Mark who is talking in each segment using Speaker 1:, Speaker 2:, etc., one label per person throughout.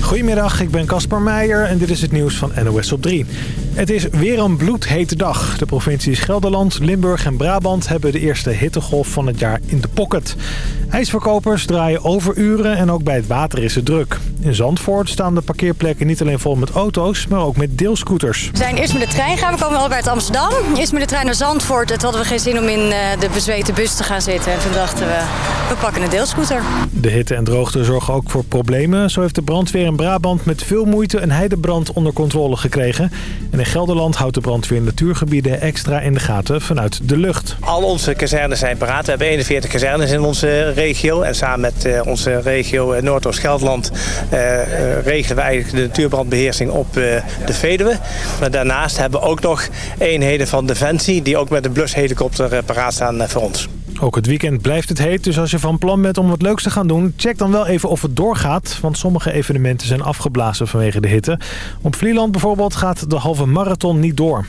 Speaker 1: Goedemiddag, ik ben Caspar Meijer en dit is het nieuws van NOS op 3. Het is weer een bloedhete dag. De provincies Gelderland, Limburg en Brabant hebben de eerste hittegolf van het jaar in de pocket. IJsverkopers draaien overuren en ook bij het water is het druk. In Zandvoort staan de parkeerplekken niet alleen vol met auto's, maar ook met deelscooters.
Speaker 2: We zijn eerst met de trein gaan, we komen al uit Amsterdam. Eerst met de trein naar Zandvoort. Het hadden we geen zin om in eh, de bezweten bus te gaan zitten. En toen dachten we, we pakken een deelscooter.
Speaker 1: De hitte en droogte zorgen ook voor problemen. Zo heeft de brandweer in Brabant met veel moeite een heidebrand onder controle gekregen. En in Gelderland houdt de brandweer natuurgebieden extra in de gaten vanuit de lucht.
Speaker 3: Al onze kazernes zijn paraat. We hebben 41 kazernes in onze regio. En samen met uh, onze regio Noordoost-Gelderland uh, uh, regelen we eigenlijk de natuurbrandbeheersing op de Veluwe. Maar daarnaast hebben we ook nog eenheden van Defensie die ook met een blushelikopter paraat staan voor ons.
Speaker 1: Ook het weekend blijft het heet, dus als je van plan bent om wat leuks te gaan doen... check dan wel even of het doorgaat, want sommige evenementen zijn afgeblazen vanwege de hitte. Op Vlieland bijvoorbeeld gaat de halve marathon niet door.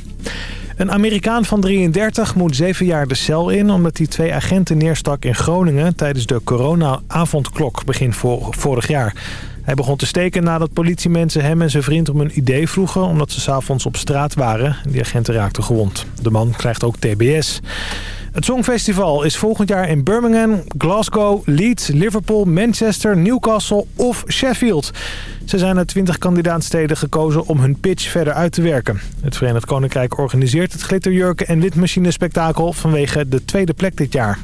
Speaker 1: Een Amerikaan van 33 moet zeven jaar de cel in... omdat hij twee agenten neerstak in Groningen... tijdens de corona-avondklok begin vorig jaar. Hij begon te steken nadat politiemensen hem en zijn vriend om een idee vroegen... omdat ze s'avonds op straat waren. Die agenten raakten gewond. De man krijgt ook TBS. Het Songfestival is volgend jaar in Birmingham, Glasgow, Leeds, Liverpool, Manchester, Newcastle of Sheffield. Ze zijn uit 20 kandidaatsteden gekozen om hun pitch verder uit te werken. Het Verenigd Koninkrijk organiseert het glitterjurken en witmachinespektakel vanwege de tweede plek dit jaar.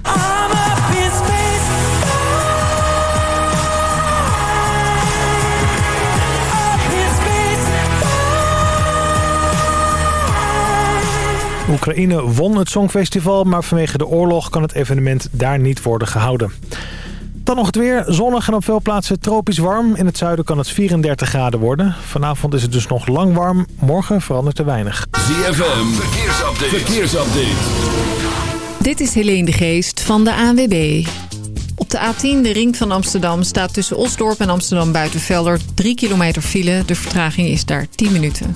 Speaker 1: Oekraïne won het Songfestival, maar vanwege de oorlog kan het evenement daar niet worden gehouden. Dan nog het weer. Zonnig en op veel plaatsen tropisch warm. In het zuiden kan het 34 graden worden. Vanavond is het dus nog lang warm. Morgen verandert er weinig.
Speaker 4: ZFM, verkeersupdate. verkeersupdate.
Speaker 5: Dit is Helene de Geest van de ANWB. Op de A10, de ring van Amsterdam, staat tussen Osdorp en Amsterdam Buitenvelder 3 kilometer file. De vertraging is daar 10 minuten.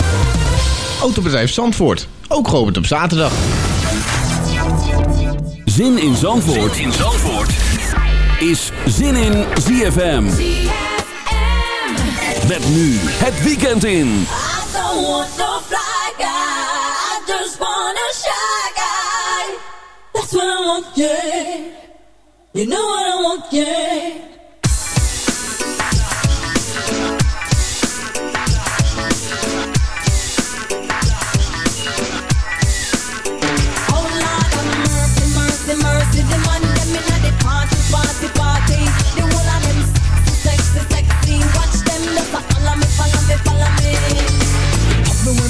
Speaker 6: Autobedrijf Zandvoort. Ook geopend op zaterdag.
Speaker 4: Zin in Zandvoort, zin in Zandvoort. is Zin in ZFM. Met nu het weekend in.
Speaker 7: I don't want no fly guy. I just want a shy guy. That's what I want, yeah. You know what I want, yeah.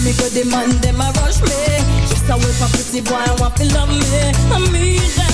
Speaker 7: Me go the man, them a rush me. Yes, I will for pretty boy, I want to love me. I need them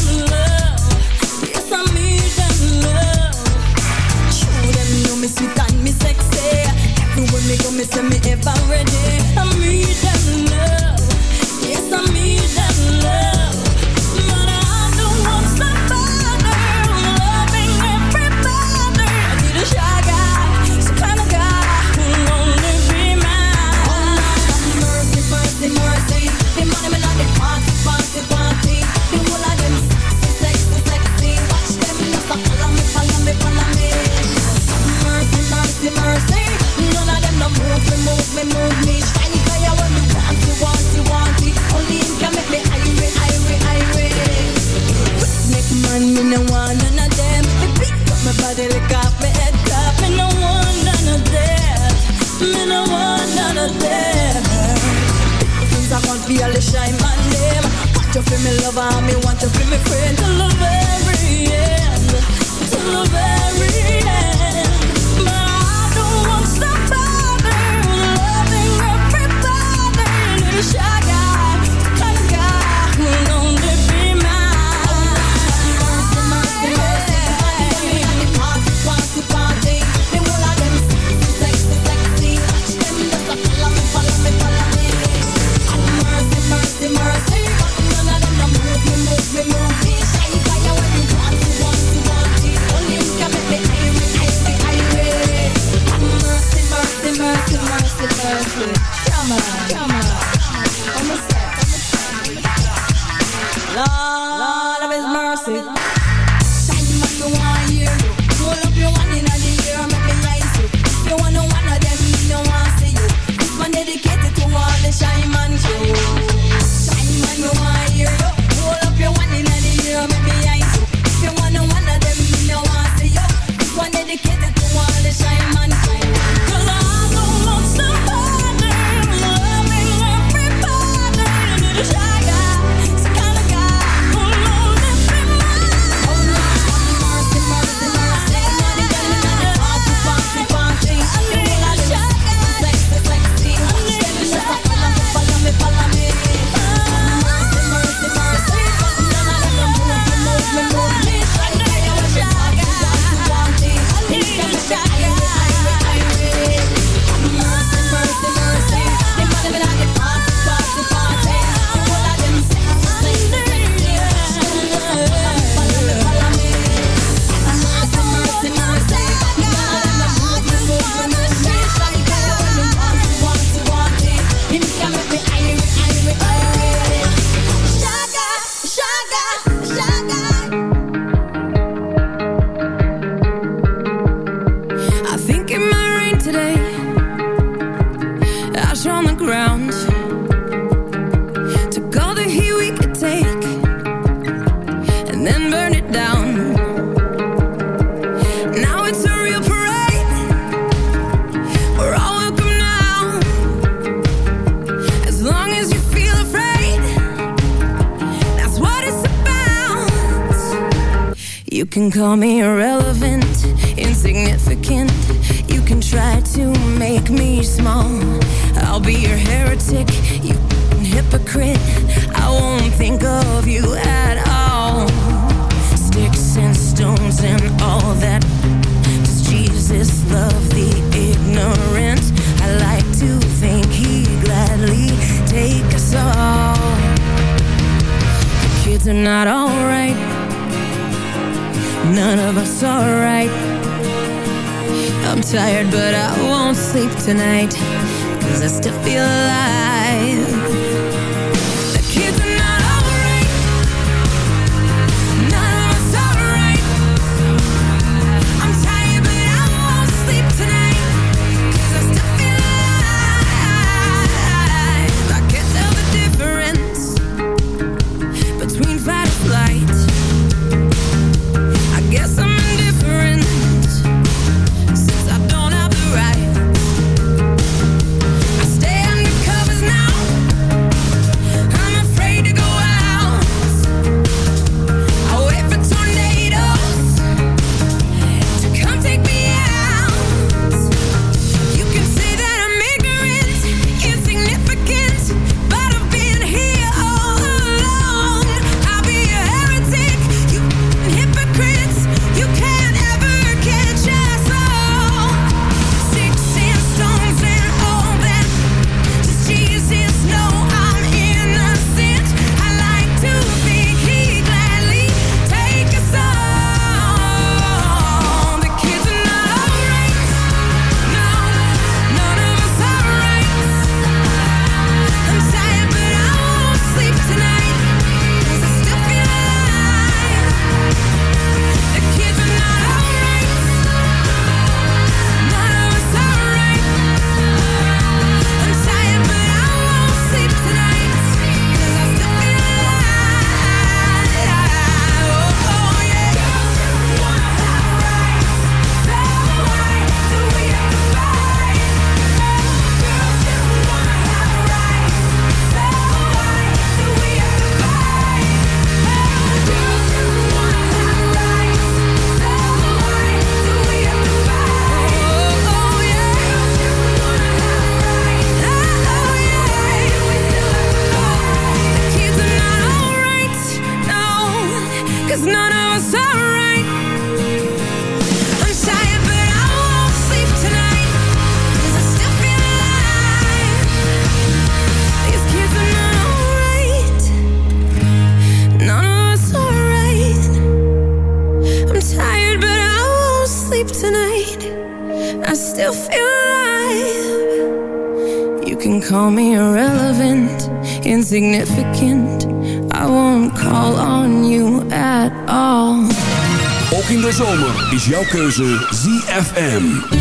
Speaker 7: narcissists love the
Speaker 8: ignorant. I like to think he gladly take us all. The kids are not alright. None of us are right. I'm tired, but I won't sleep tonight. Cause I still feel alive
Speaker 4: jouw keuze ZFM.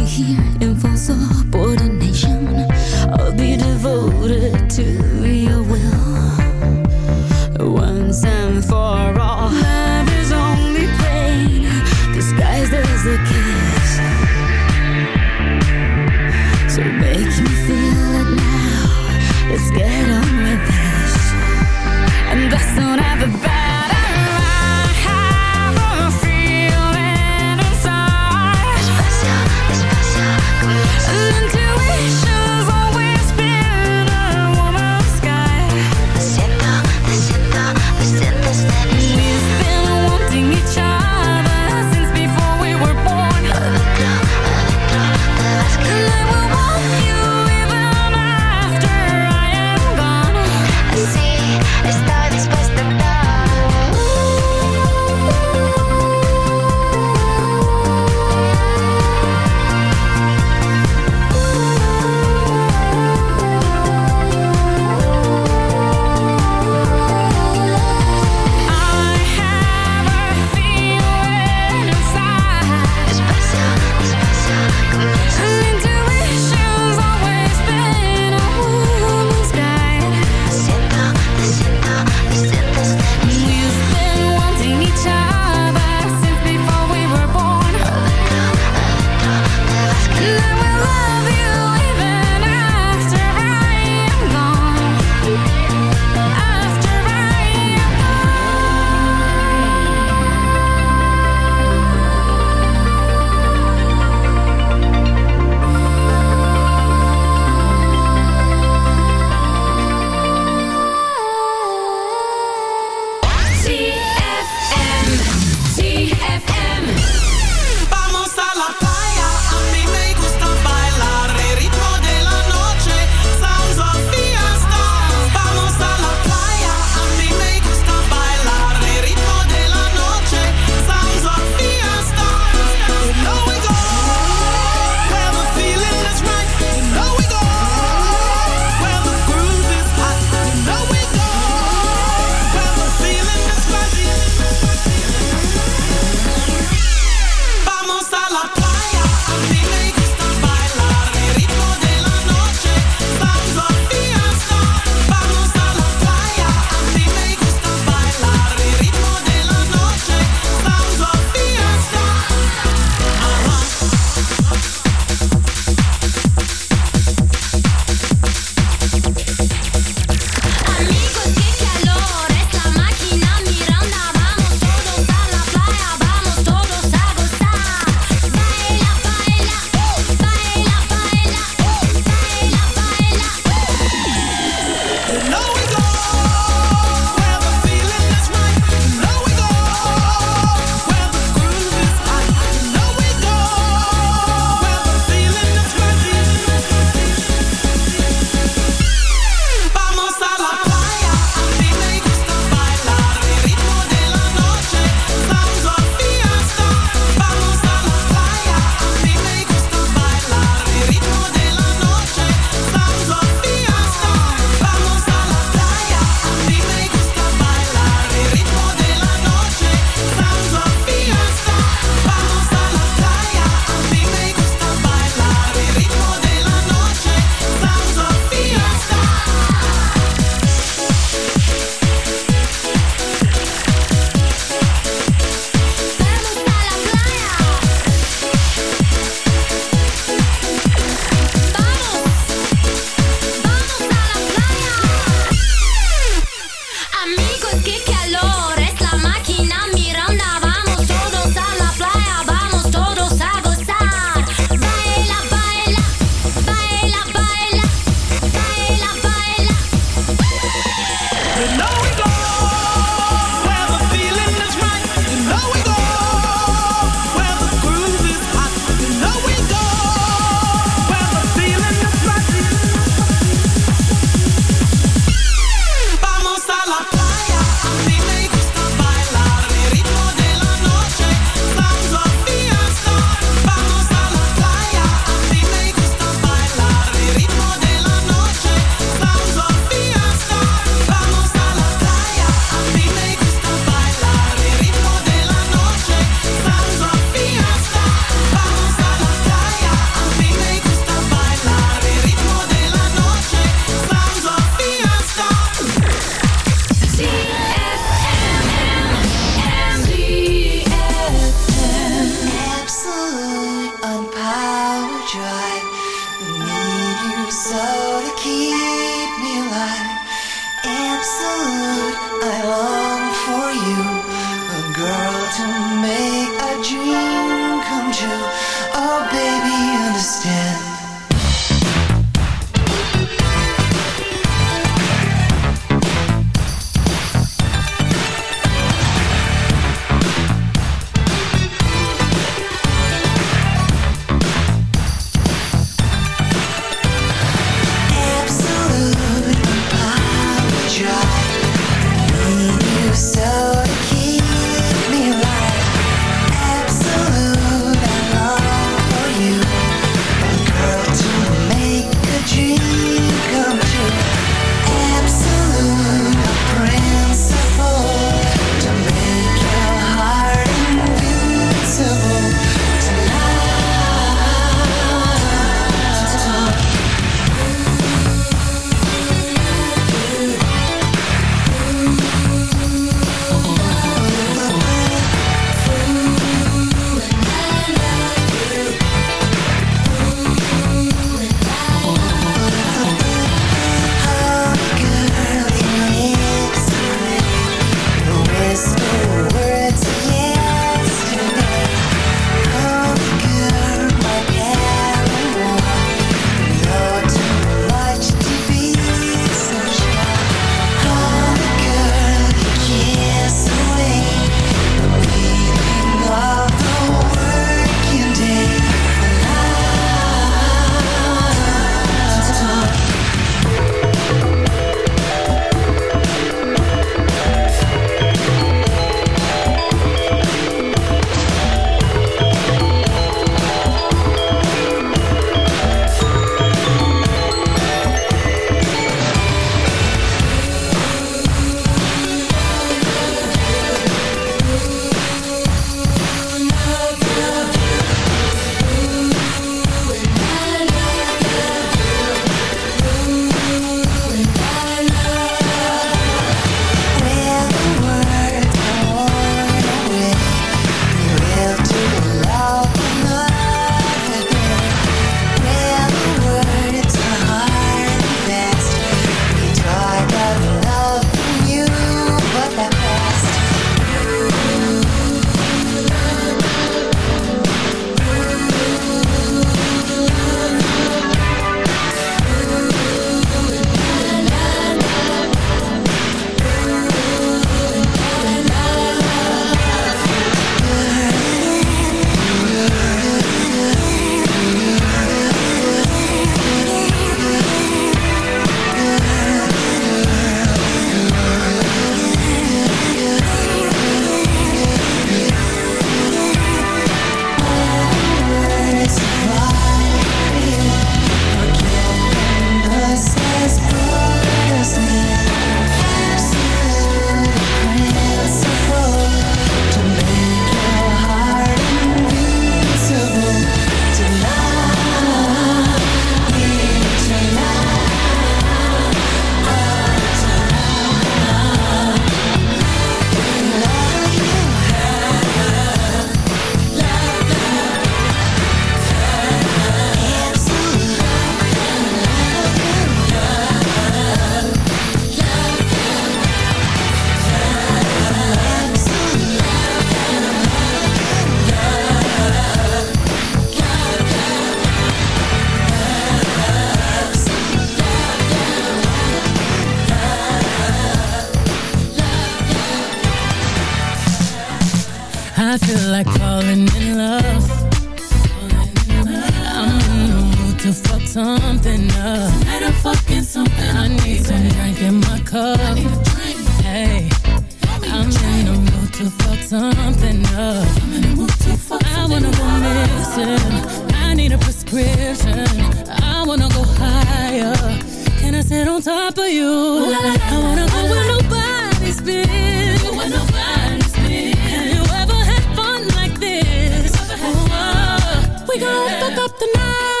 Speaker 9: Oh.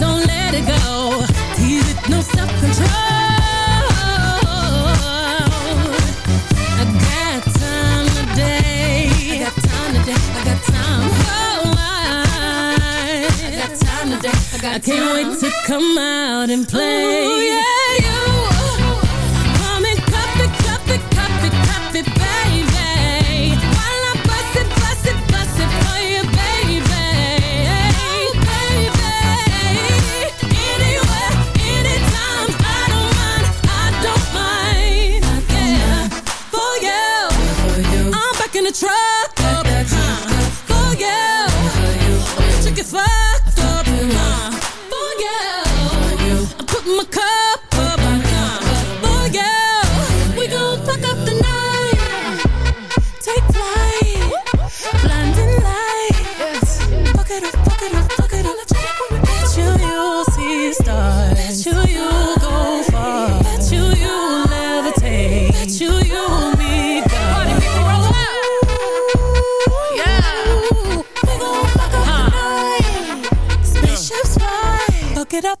Speaker 9: don't let it go. No self-control. I got time today. I got time. I can't wait to come out and play. Ooh, yeah.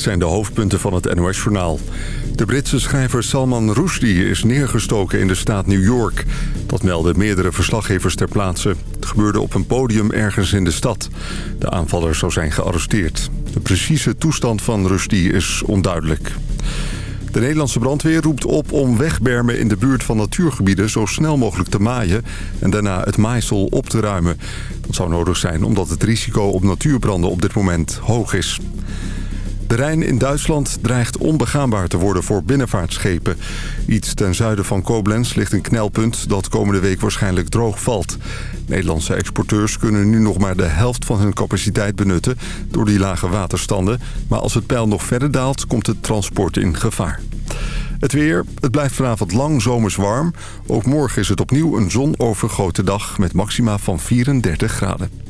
Speaker 10: Zijn de hoofdpunten van het NOS-journaal. De Britse schrijver Salman Rushdie is neergestoken in de staat New York. Dat melden meerdere verslaggevers ter plaatse. Het gebeurde op een podium ergens in de stad. De aanvaller zou zijn gearresteerd. De precieze toestand van Rushdie is onduidelijk. De Nederlandse brandweer roept op om wegbermen in de buurt van natuurgebieden zo snel mogelijk te maaien en daarna het maaisel op te ruimen. Dat zou nodig zijn omdat het risico op natuurbranden op dit moment hoog is. De Rijn in Duitsland dreigt onbegaanbaar te worden voor binnenvaartschepen. Iets ten zuiden van Koblenz ligt een knelpunt dat komende week waarschijnlijk droog valt. Nederlandse exporteurs kunnen nu nog maar de helft van hun capaciteit benutten door die lage waterstanden. Maar als het peil nog verder daalt, komt het transport in gevaar. Het weer, het blijft vanavond lang zomers warm. Ook morgen is het opnieuw een zonovergoten dag met maxima van 34 graden.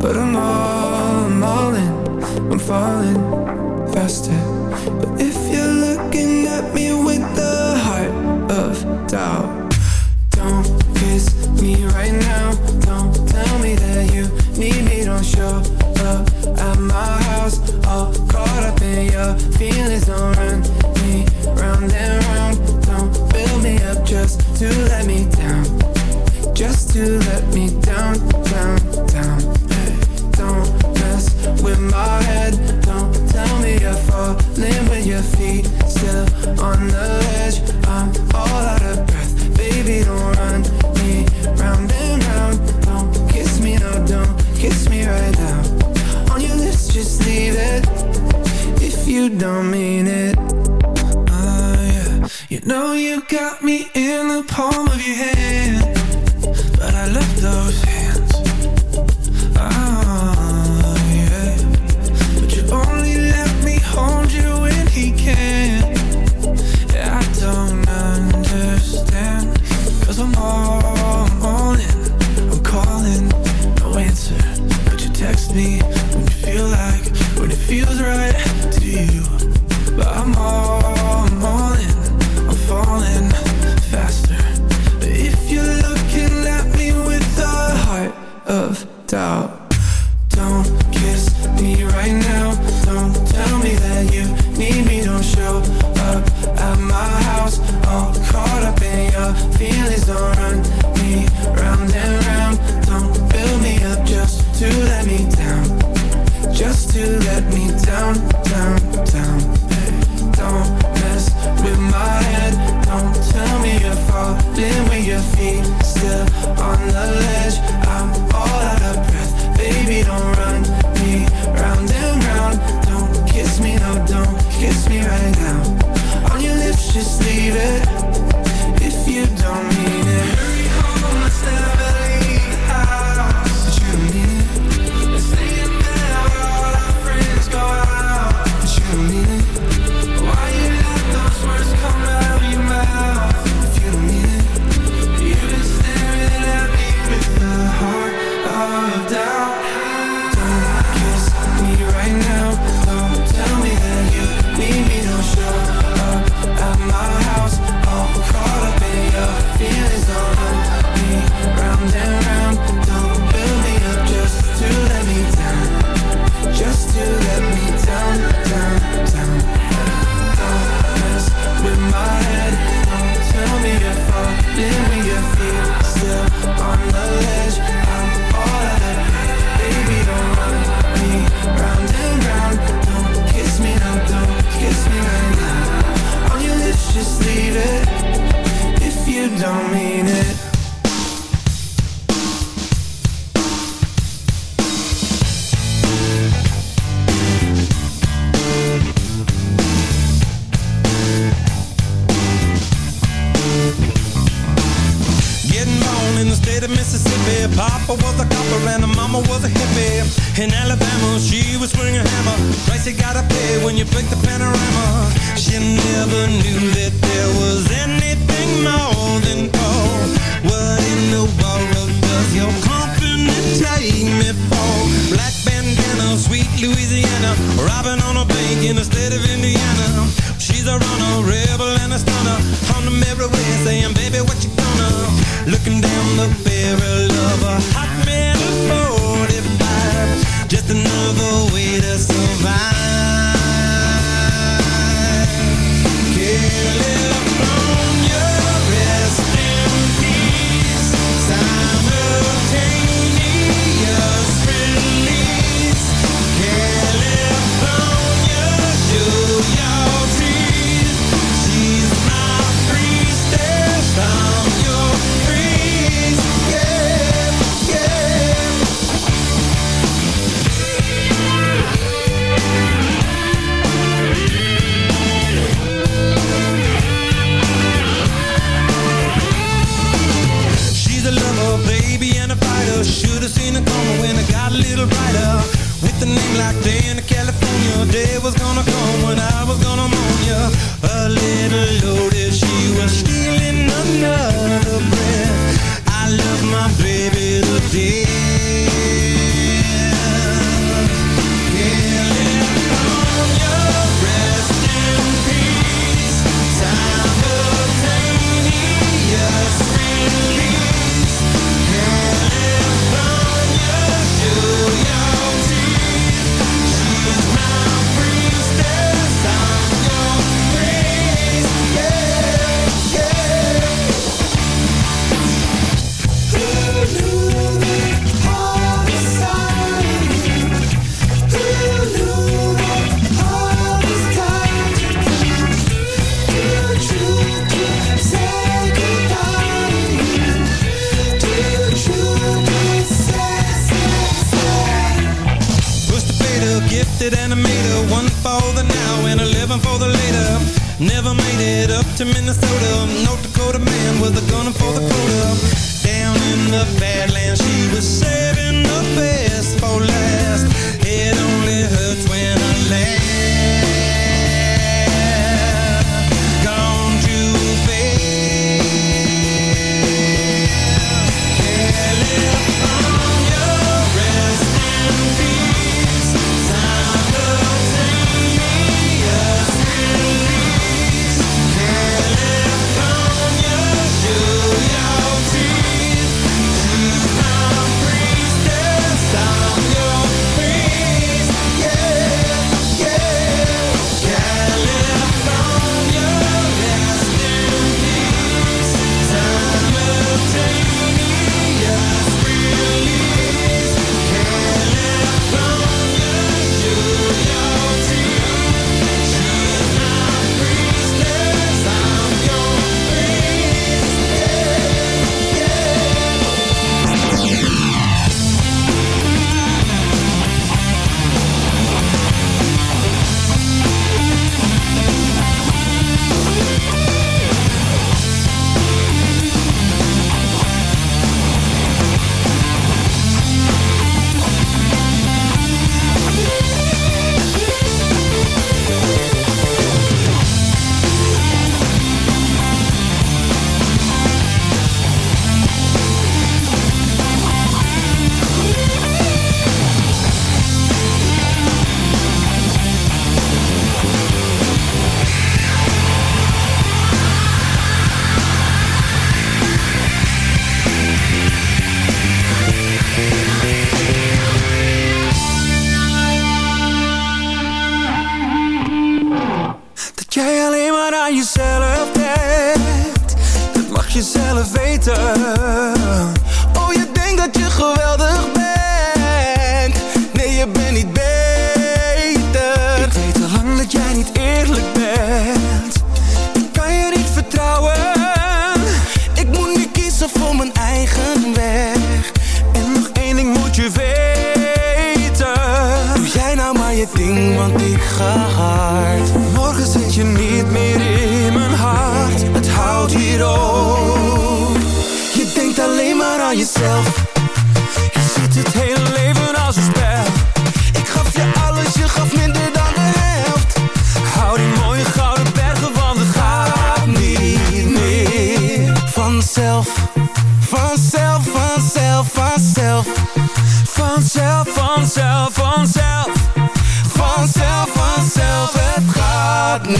Speaker 11: But I'm all, I'm all in, I'm falling faster.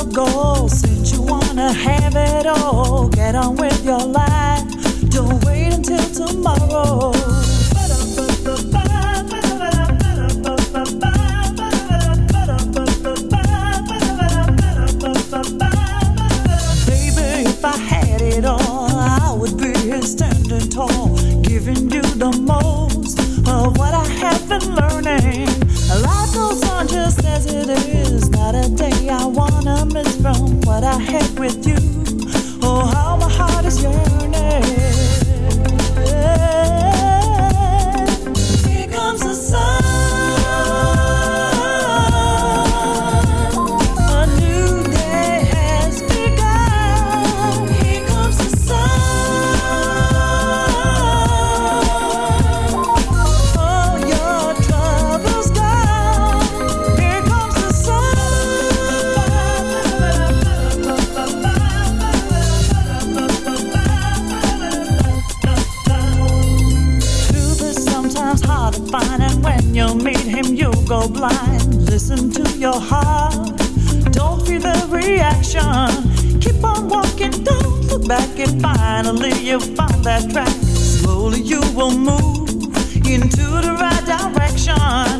Speaker 12: your goals. Since you wanna have it all, get on with your life. Don't wait until tomorrow. head with you. you find that track, slowly you will move into the right direction.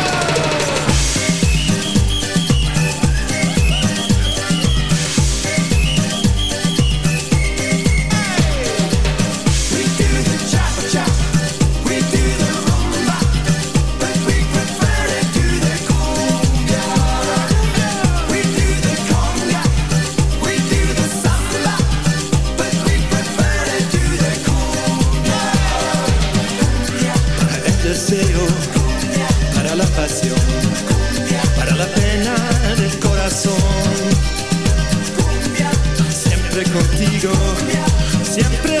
Speaker 13: contigo, siempre